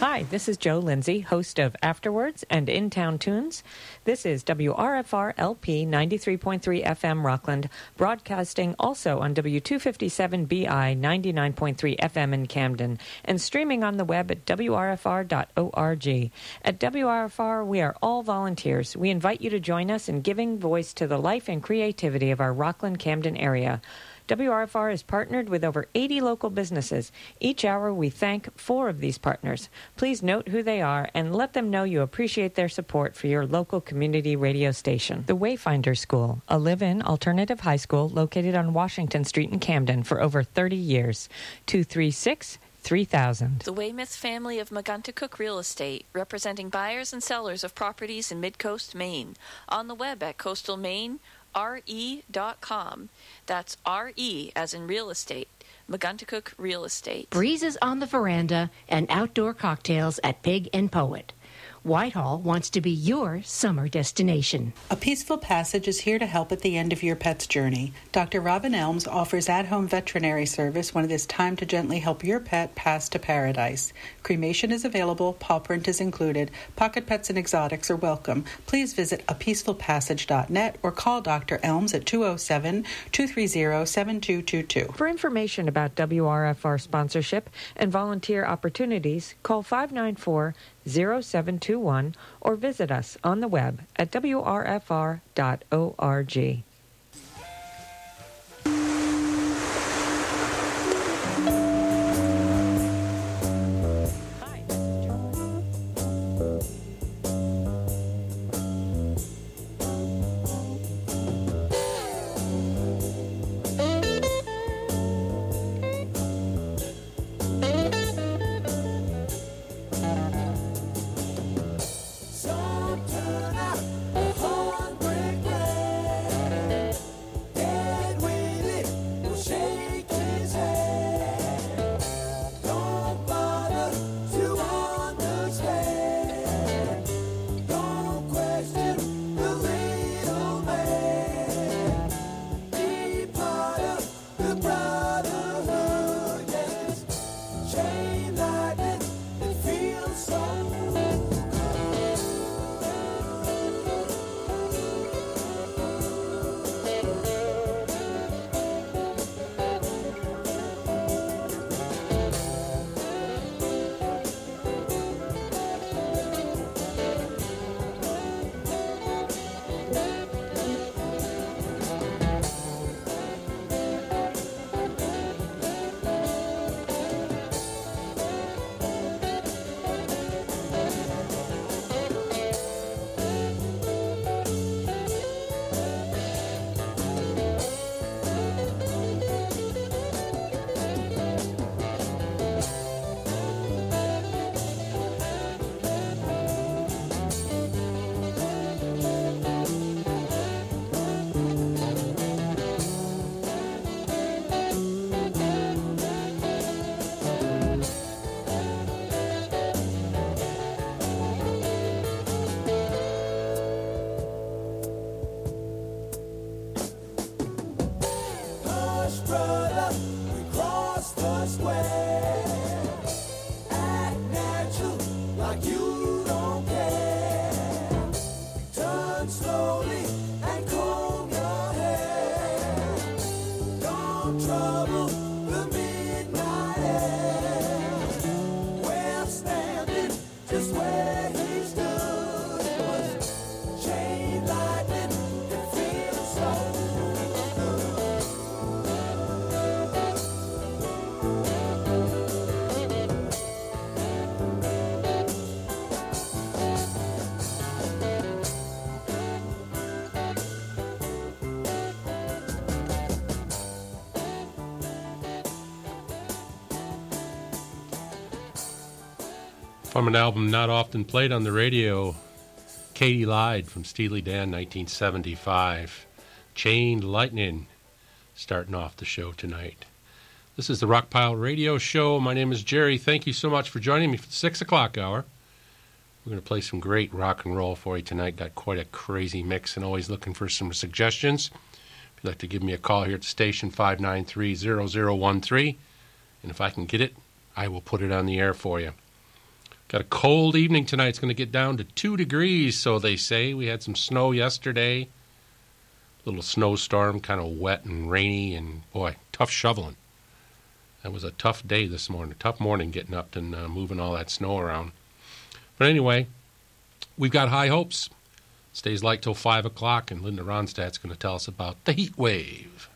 Hi, this is Joe Lindsay, host of Afterwards and In Town Tunes. This is WRFR LP 93.3 FM Rockland, broadcasting also on W257BI 99.3 FM in Camden, and streaming on the web at WRFR.org. At WRFR, we are all volunteers. We invite you to join us in giving voice to the life and creativity of our Rockland Camden area. WRFR is partnered with over 80 local businesses. Each hour, we thank four of these partners. Please note who they are and let them know you appreciate their support for your local community radio station. The Wayfinder School, a live in alternative high school located on Washington Street in Camden for over 30 years. 236 3000. The Weymouth family of Cook Real Estate, representing buyers and sellers of properties in Midcoast, Maine. On the web at coastalmaine.com re.com. That's RE as in real estate. Megunticook Real Estate. Breezes on the veranda and outdoor cocktails at Pig and Poet. Whitehall wants to be your summer destination. A Peaceful Passage is here to help at the end of your pet's journey. Dr. Robin Elms offers at home veterinary service when it is time to gently help your pet pass to paradise. Cremation is available, paw print is included, pocket pets and exotics are welcome. Please visit apeacefulpassage.net or call Dr. Elms at 207 230 7222. For information about WRFR sponsorship and volunteer opportunities, call 594 0721 or visit us on the web at wrfr.org. brother, we crossed the square. From an album not often played on the radio, Katy Lied from Steely Dan 1975. Chain Lightning starting off the show tonight. This is the Rockpile Radio Show. My name is Jerry. Thank you so much for joining me for the 6 o'clock hour. We're going to play some great rock and roll for you tonight. Got quite a crazy mix and always looking for some suggestions. If you'd like to give me a call here at the station, 593 0013. And if I can get it, I will put it on the air for you. Got a cold evening tonight. It's going to get down to two degrees, so they say. We had some snow yesterday. Little snowstorm, kind of wet and rainy, and boy, tough shoveling. That was a tough day this morning. A tough morning getting up and uh, moving all that snow around. But anyway, we've got high hopes. Stays light till 5 o'clock, and Linda Ronstadt's going to tell us about the heat wave.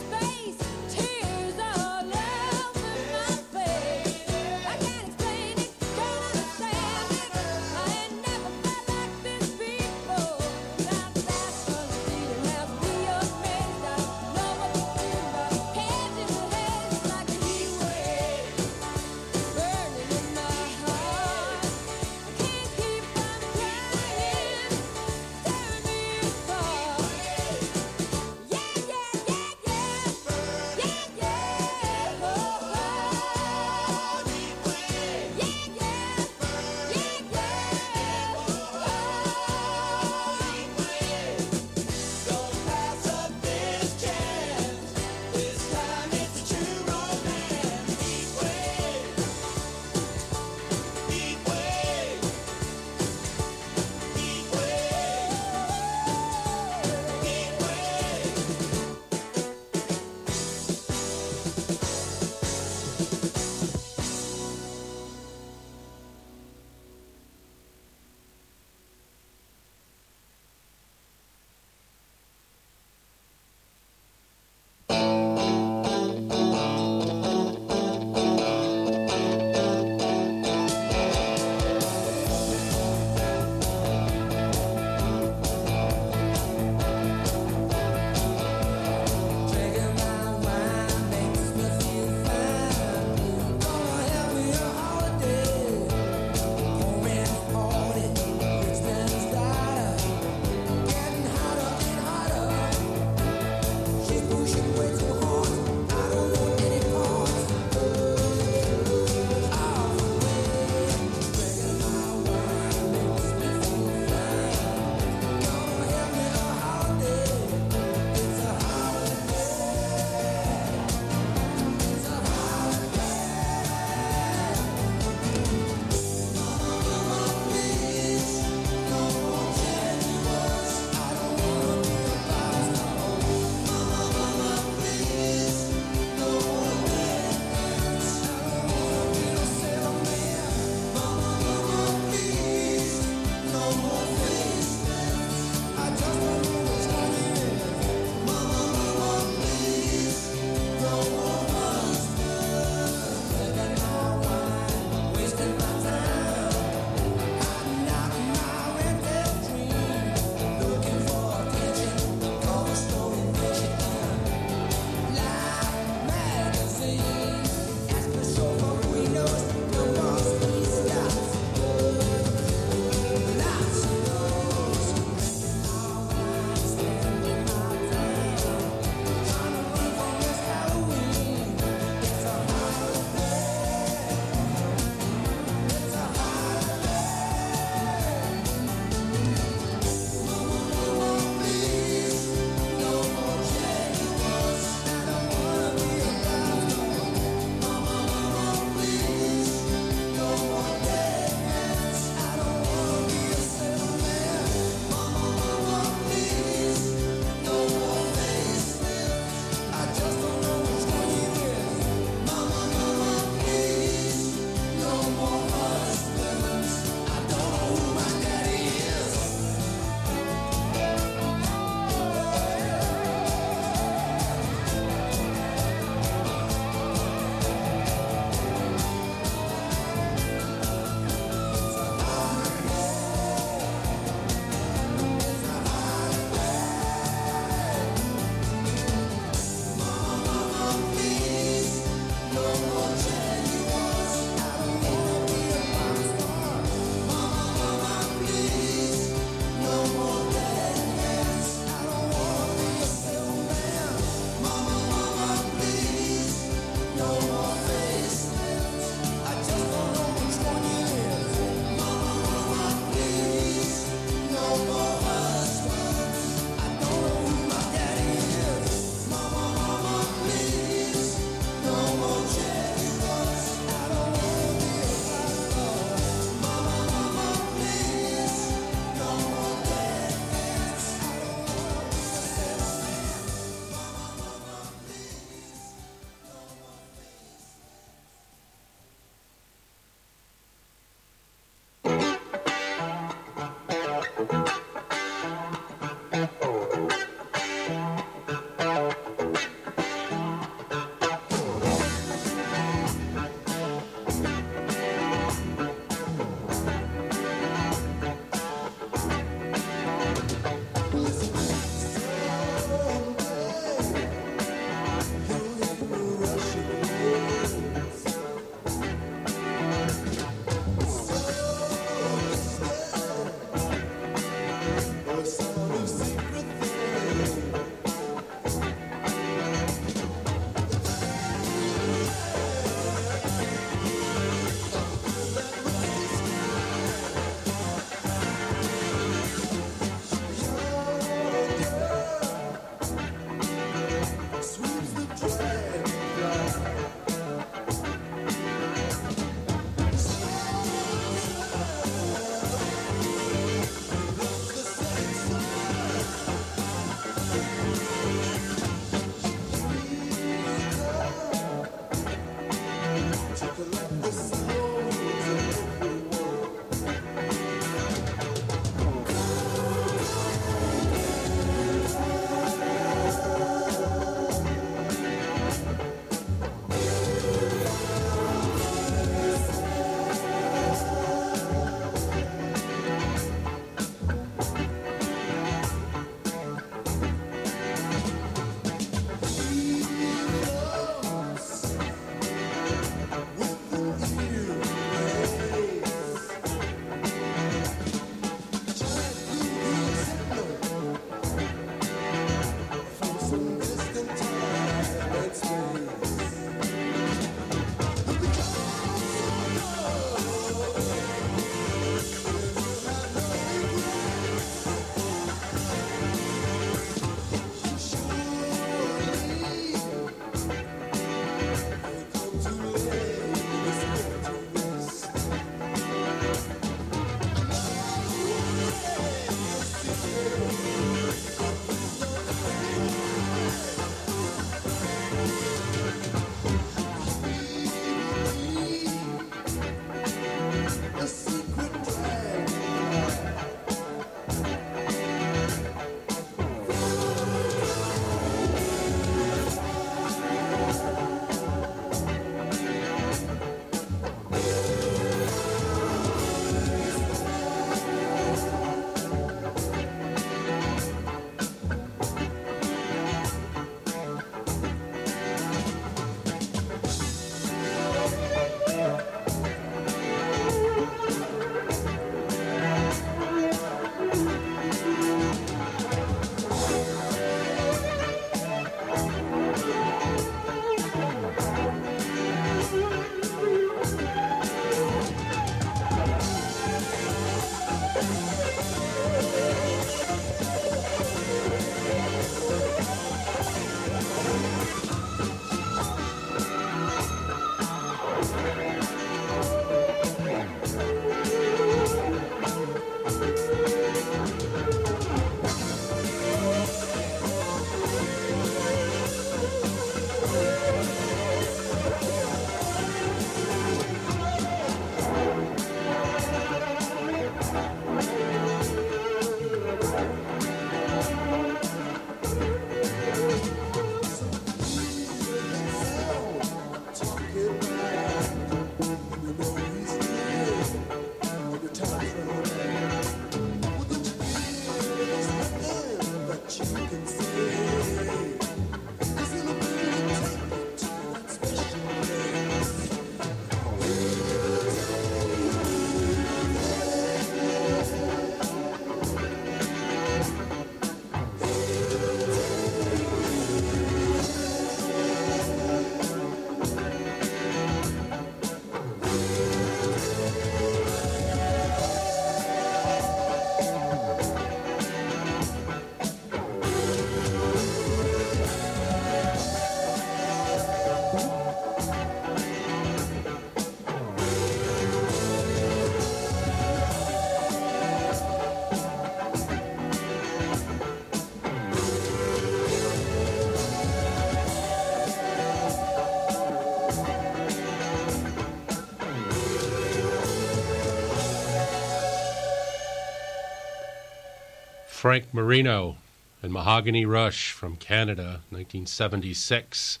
Frank Marino and Mahogany Rush from Canada, 1976,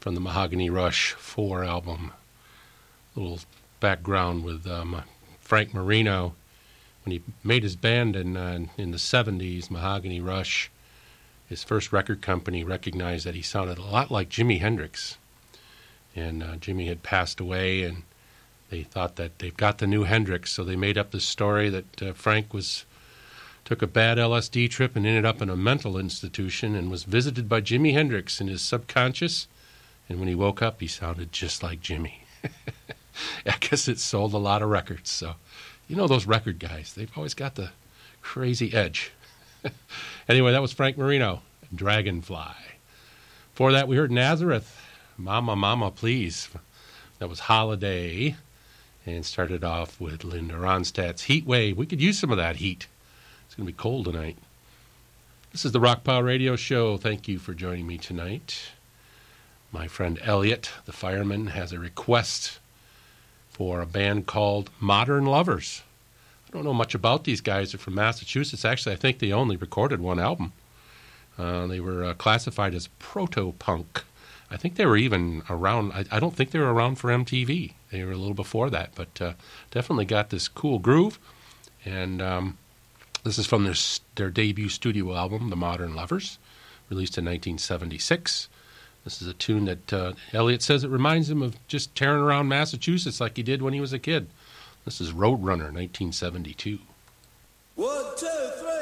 from the Mahogany Rush 4 album. A little background with um, Frank Marino. When he made his band in, uh, in the 70s, Mahogany Rush, his first record company recognized that he sounded a lot like Jimi Hendrix. And uh, Jimi had passed away, and they thought that they've got the new Hendrix, so they made up this story that uh, Frank was took a bad LSD trip and ended up in a mental institution and was visited by Jimi Hendrix in his subconscious. And when he woke up, he sounded just like Jimi. I guess it sold a lot of records. So, you know, those record guys, they've always got the crazy edge. anyway, that was Frank Marino, Dragonfly. For that, we heard Nazareth, Mama, Mama, Please. That was Holiday. And started off with Linda Ronstadt's Heat Wave. We could use some of that heat. It's going to be cold tonight. This is the Rock Pile Radio Show. Thank you for joining me tonight. My friend Elliot, the fireman, has a request for a band called Modern Lovers. I don't know much about these guys. They're from Massachusetts. Actually, I think they only recorded one album. Uh, they were uh, classified as proto punk. I think they were even around, I, I, don't think they were around for MTV. They were a little before that, but uh, definitely got this cool groove. And um, this is from their, their debut studio album, The Modern Lovers, released in 1976. This is a tune that uh, Elliot says it reminds him of just tearing around Massachusetts like he did when he was a kid. This is Roadrunner, 1972. One, two, three,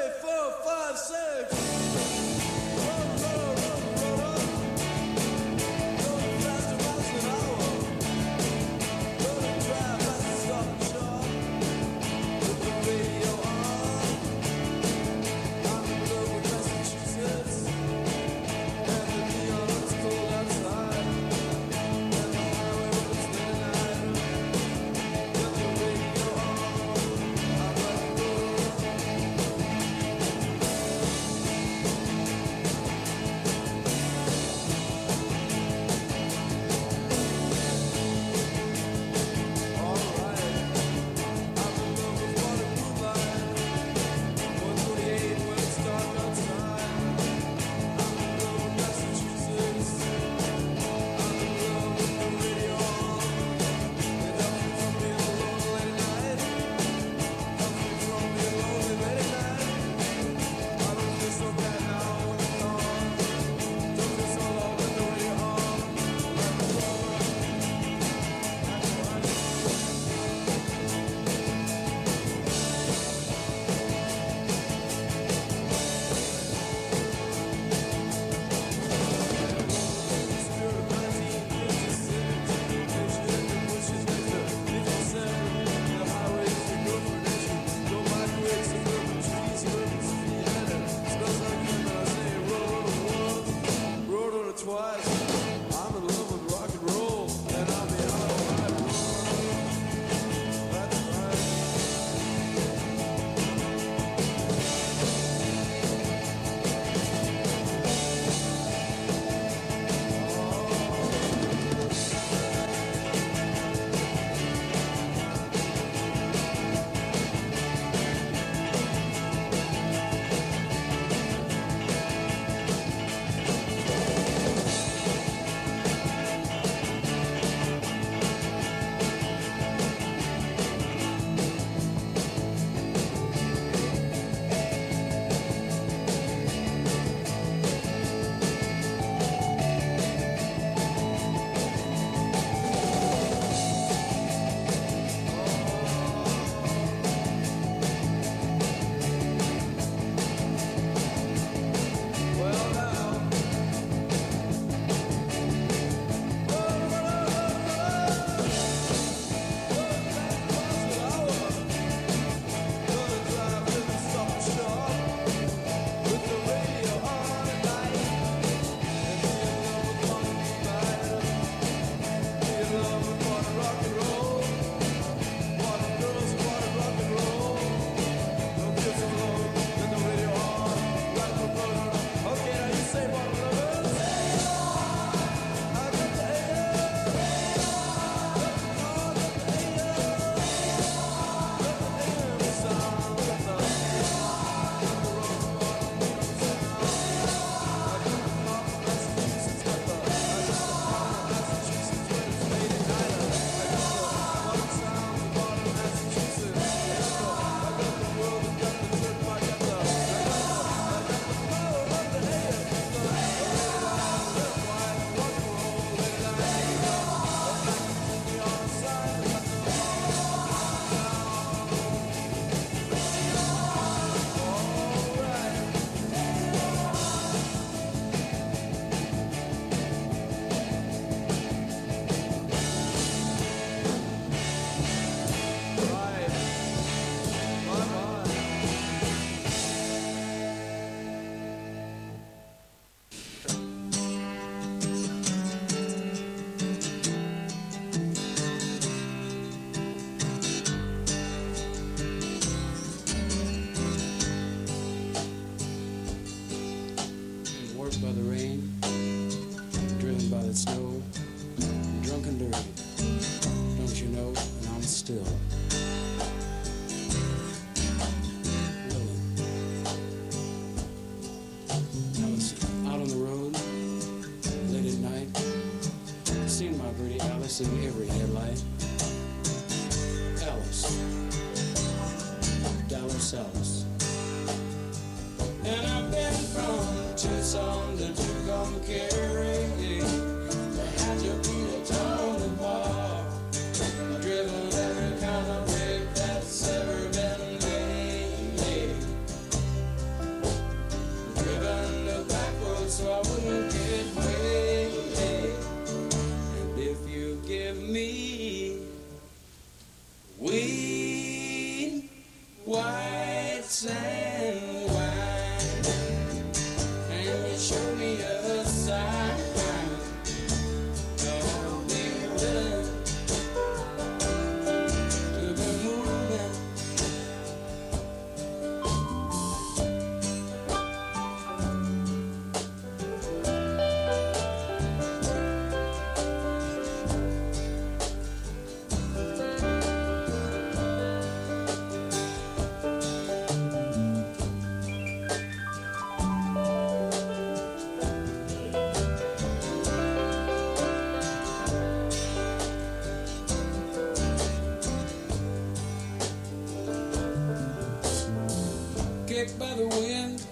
the wind,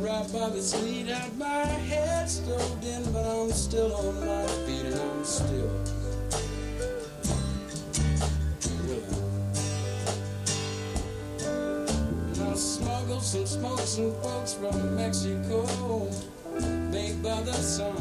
right by the sleet. Had my head stove in, but I'm still on my feet and I'm still. And I smuggled some smokes and folks from Mexico, baked by the sun.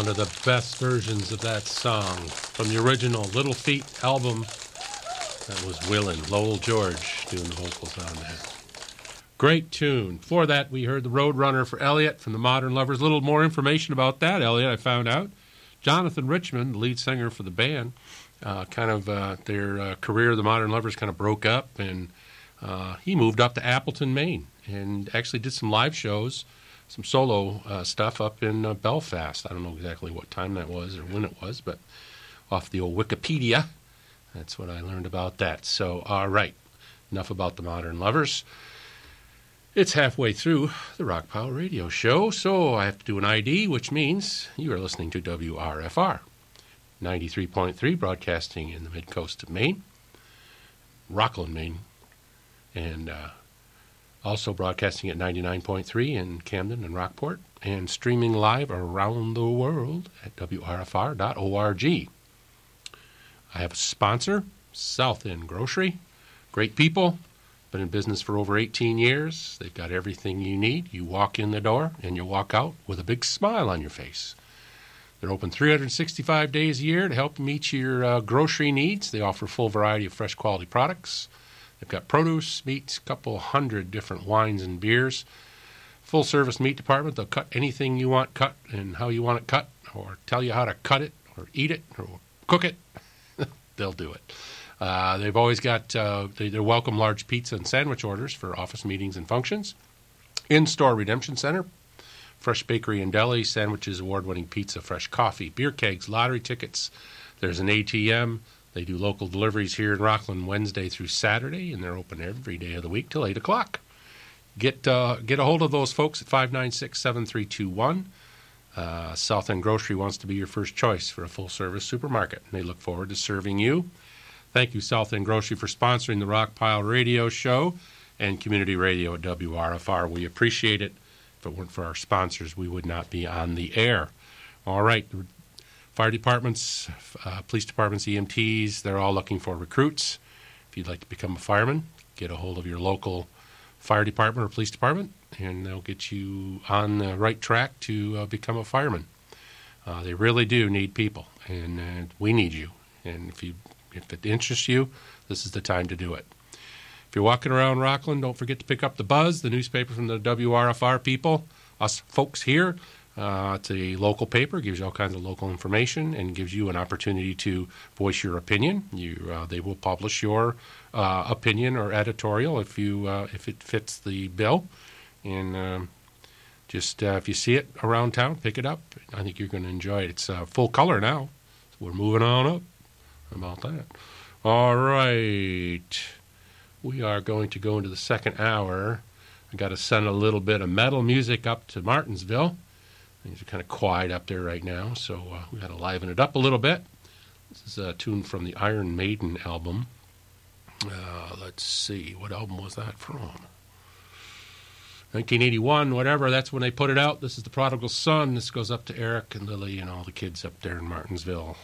One of the best versions of that song from the original Little Feat album. That was Willin, Lowell George doing the vocals on that. Great tune. For that, we heard the Roadrunner for Elliot from the Modern Lovers. A little more information about that, Elliot, I found out. Jonathan Richman, the lead singer for the band, uh, kind of uh, their uh, career, the Modern Lovers, kind of broke up, and uh, he moved up to Appleton, Maine, and actually did some live shows some solo uh, stuff up in uh, Belfast. I don't know exactly what time that was or when it was, but off the old Wikipedia, that's what I learned about that. So, all right, enough about the modern lovers. It's halfway through the Rockpile Radio Show, so I have to do an ID, which means you are listening to WRFR 93.3, broadcasting in the mid coast of Maine, Rockland, Maine, and uh, also broadcasting at 99.3 in Camden and Rockport, and streaming live around the world at WRFR.org. I have a sponsor, South End Grocery. Great people, been in business for over 18 years. They've got everything you need. You walk in the door and you walk out with a big smile on your face. They're open 365 days a year to help meet your uh, grocery needs. They offer a full variety of fresh quality products. They've got produce, meats, a couple hundred different wines and beers. Full service meat department. They'll cut anything you want cut and how you want it cut, or tell you how to cut it, or eat it, or cook it. They'll do it. Uh, they've always got, uh, they, they welcome large pizza and sandwich orders for office meetings and functions. In store redemption center, fresh bakery and deli, sandwiches, award winning pizza, fresh coffee, beer kegs, lottery tickets. There's an ATM. They do local deliveries here in Rockland Wednesday through Saturday, and they're open every day of the week till 8 o'clock. Get, uh, get a hold of those folks at 596 7321. Uh, South End Grocery wants to be your first choice for a full service supermarket, and they look forward to serving you. Thank you, South End Grocery, for sponsoring the Rockpile Radio Show and Community Radio at WRFR. We appreciate it. If it weren't for our sponsors, we would not be on the air. All right, fire departments, uh, police departments, EMTs, they're all looking for recruits. If you'd like to become a fireman, get a hold of your local fire department or police department, and they'll get you on the right track to uh, become a fireman. Uh, they really do need people, and we need you. And if you if it interests you, this is the time to do it. If you're walking around Rockland, don't forget to pick up the Buzz, the newspaper from the WRFR people, us folks here. Uh, it's a local paper, gives you all kinds of local information, and gives you an opportunity to voice your opinion. You, uh, they will publish your uh, opinion or editorial if you uh, if it fits the bill, and um, just if you see it around town, pick it up. I think you're going to enjoy it. It's full color now. We're moving on up. About that? All right. We are going to go into the second hour. I got to send a little bit of metal music up to Martinsville. Things are kind of quiet up there right now, so uh, we got to liven it up a little bit. This is a tune from the Iron Maiden album. Uh, let's see, what album was that from? 1981, whatever. That's when they put it out. This is the Prodigal Son. This goes up to Eric and Lily and all the kids up there in Martinsville.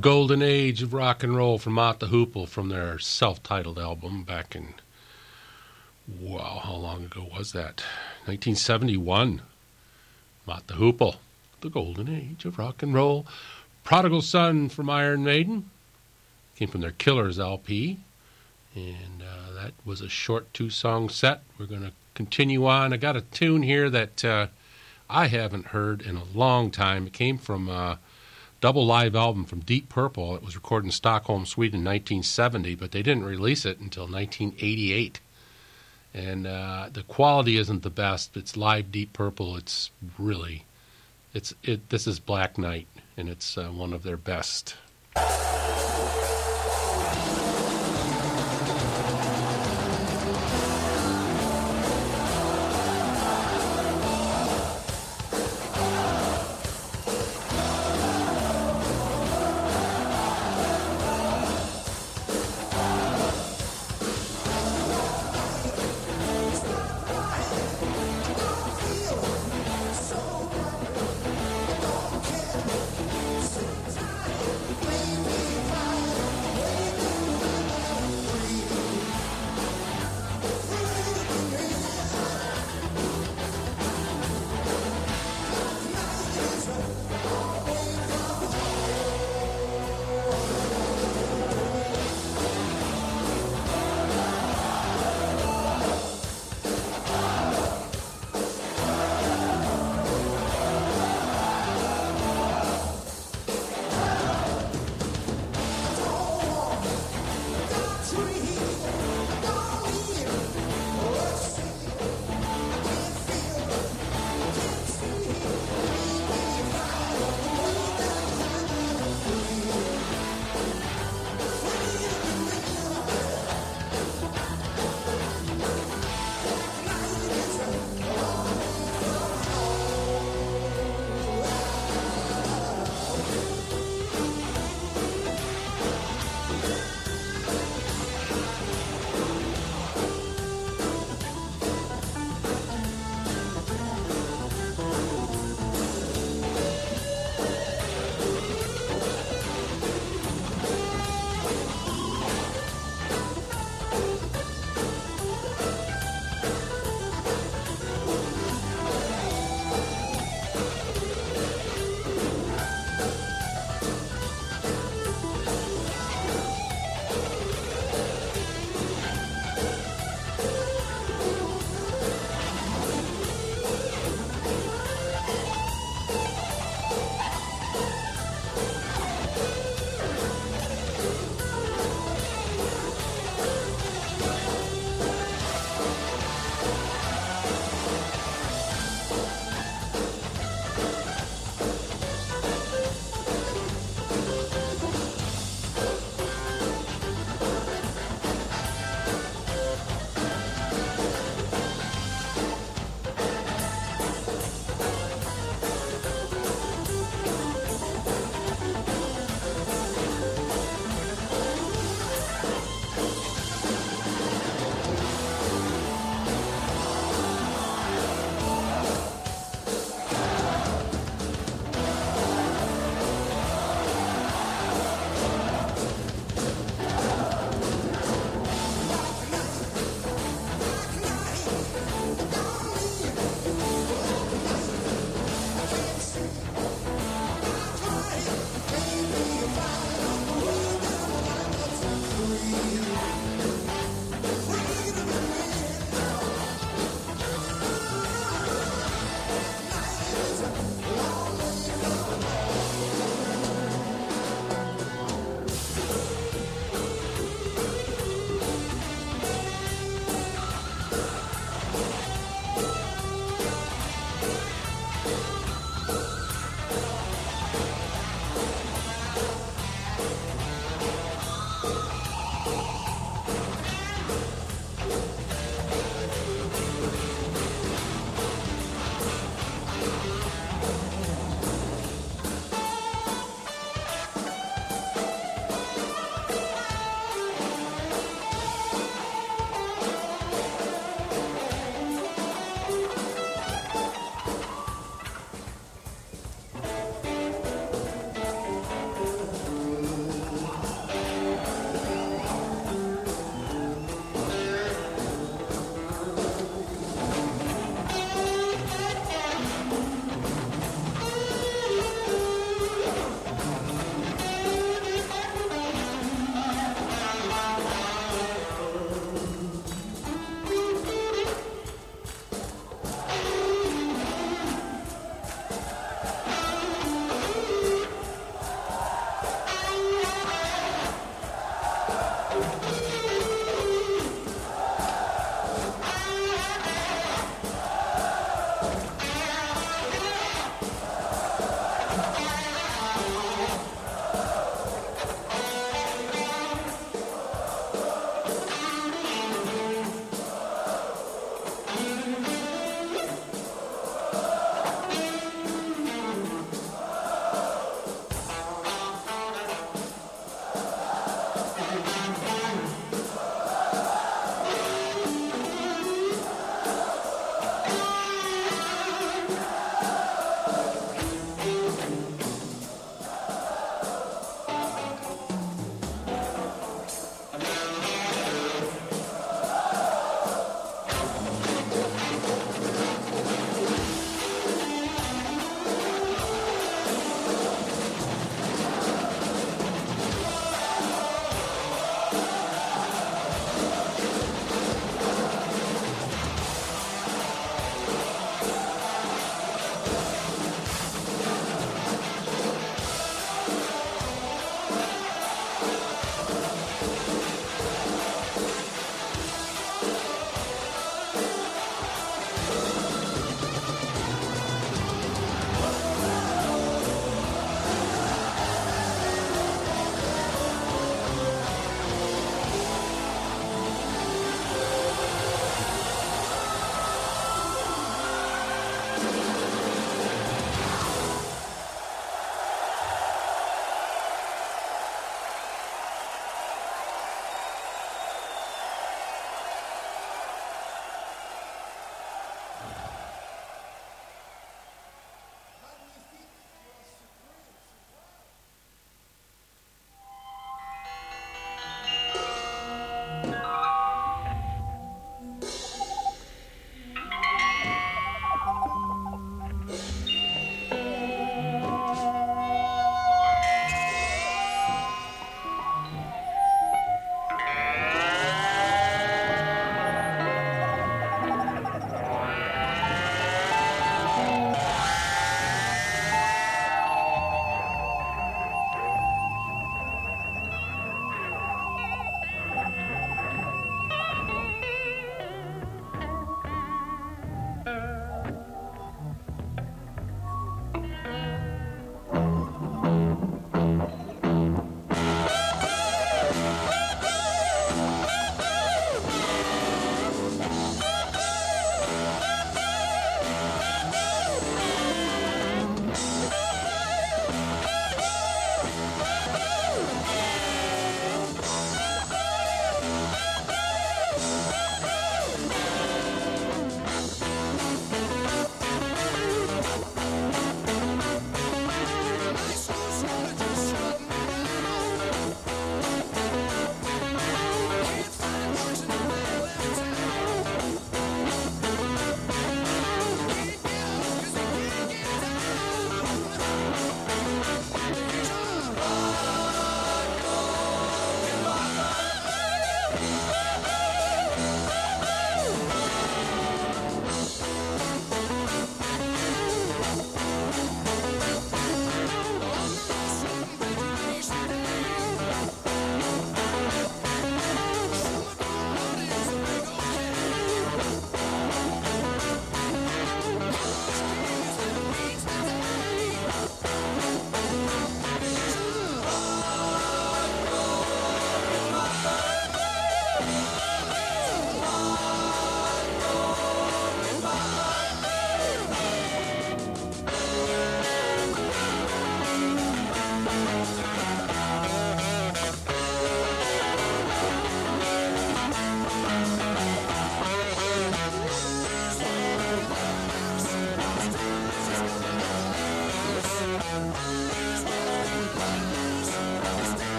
Golden Age of Rock and Roll from Mott the Hoople from their self titled album back in, wow, how long ago was that? 1971. Mott the Hoople, The Golden Age of Rock and Roll. Prodigal Son from Iron Maiden came from their Killers LP. And uh, that was a short two song set. We're going to continue on. I got a tune here that uh, I haven't heard in a long time. It came from a double live album from Deep Purple. It was recorded in Stockholm, Sweden in 1970, but they didn't release it until 1988. And uh, the quality isn't the best. It's live Deep Purple. It's really, it's it. This is Black Knight, and it's uh, one of their best.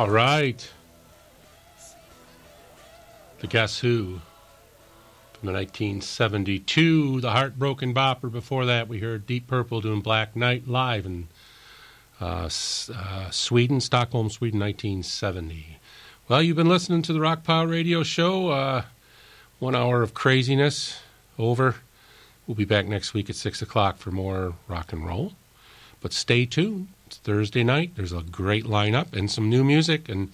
All right. The Guess Who from the 1972, The Heartbroken Bopper. Before that, we heard Deep Purple doing Black Knight live in uh, uh, Sweden, Stockholm, Sweden, 1970. Well, you've been listening to the Rockpile Radio Show. Uh, one hour of craziness over. We'll be back next week at 6 o'clock for more rock and roll. But stay tuned. It's Thursday night. There's a great lineup and some new music and,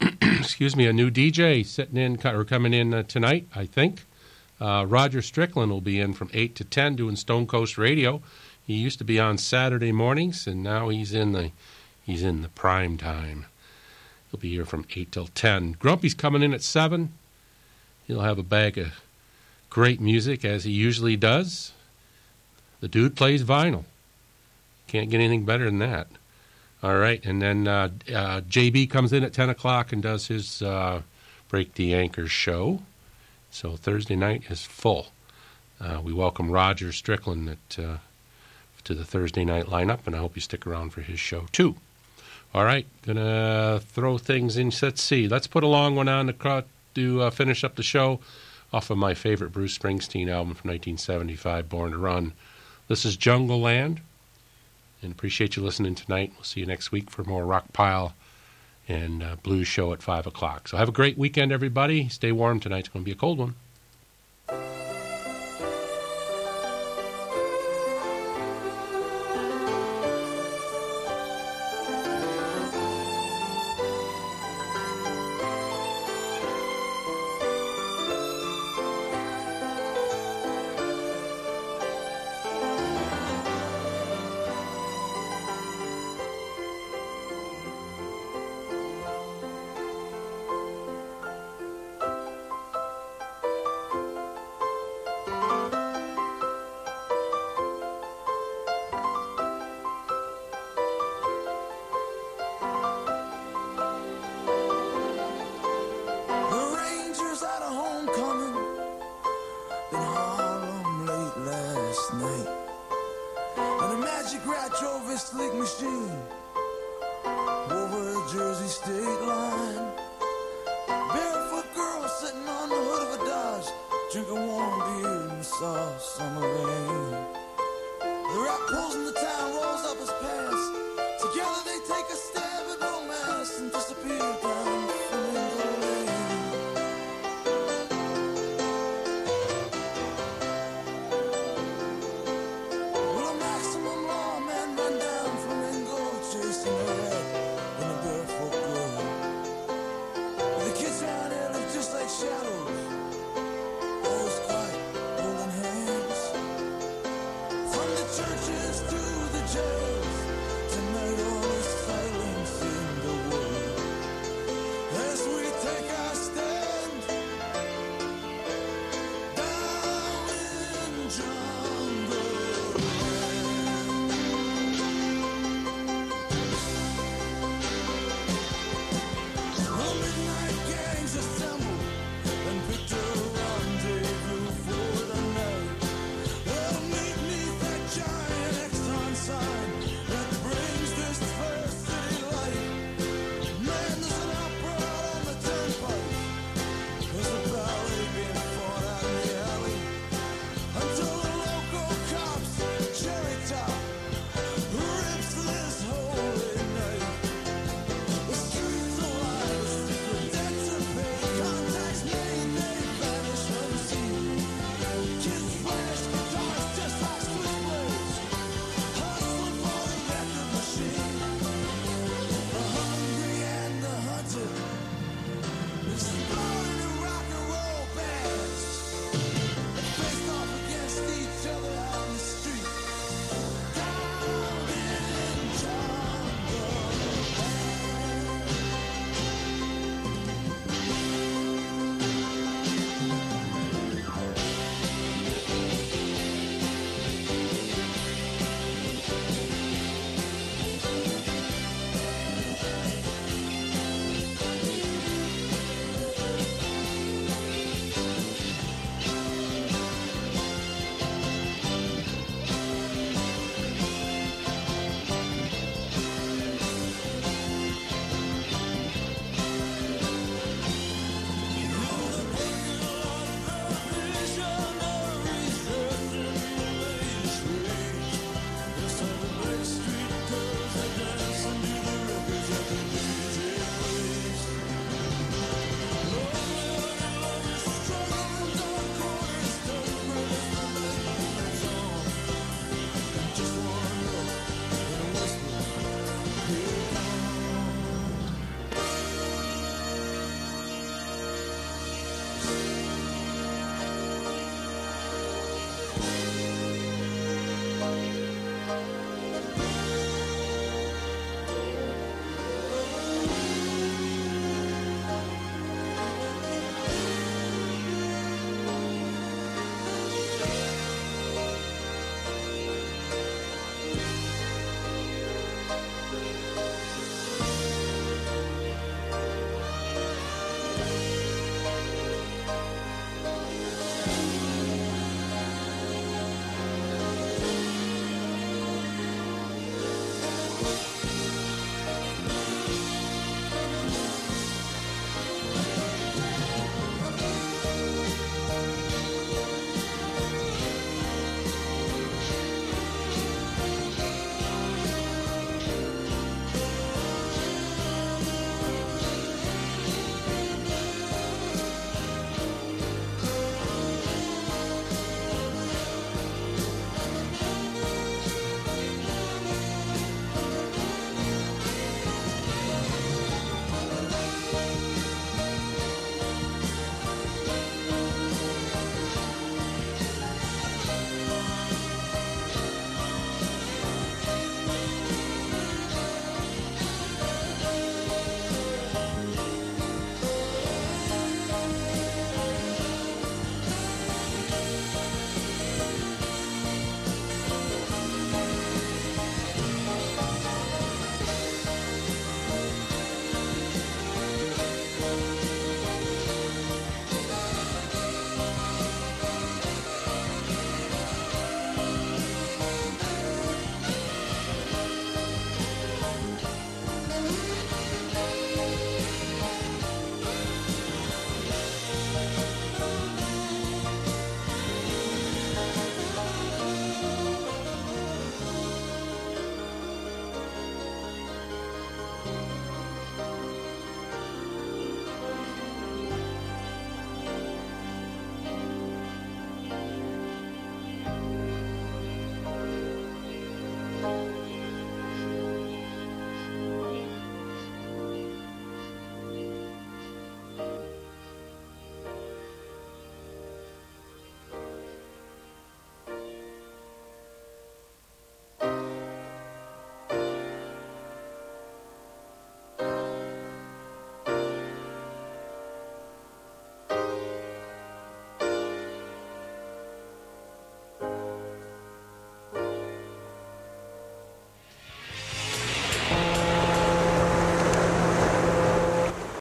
excuse me, a new DJ sitting in or coming in uh, tonight, I think. Uh, Roger Strickland will be in from 8 to 10 doing Stone Coast Radio. He used to be on Saturday mornings, and now he's in the he's in the prime time. He'll be here from 8 till 10. Grumpy's coming in at 7. He'll have a bag of great music, as he usually does. The dude plays vinyl. Can't get anything better than that. All right, and then uh, uh, JB comes in at 10 o'clock and does his uh, Break the Anchors show. So Thursday night is full. Uh, we welcome Roger Strickland at, uh, to the Thursday night lineup, and I hope you stick around for his show too. All right, gonna throw things in. Let's see. Let's put a long one on to, to finish up the show off of my favorite Bruce Springsteen album from 1975, Born to Run. This is Jungleland, and appreciate you listening tonight. We'll see you next week for more Rockpile and uh, Blues Show at 5 o'clock. So have a great weekend, everybody. Stay warm tonight. It's going to be a cold one.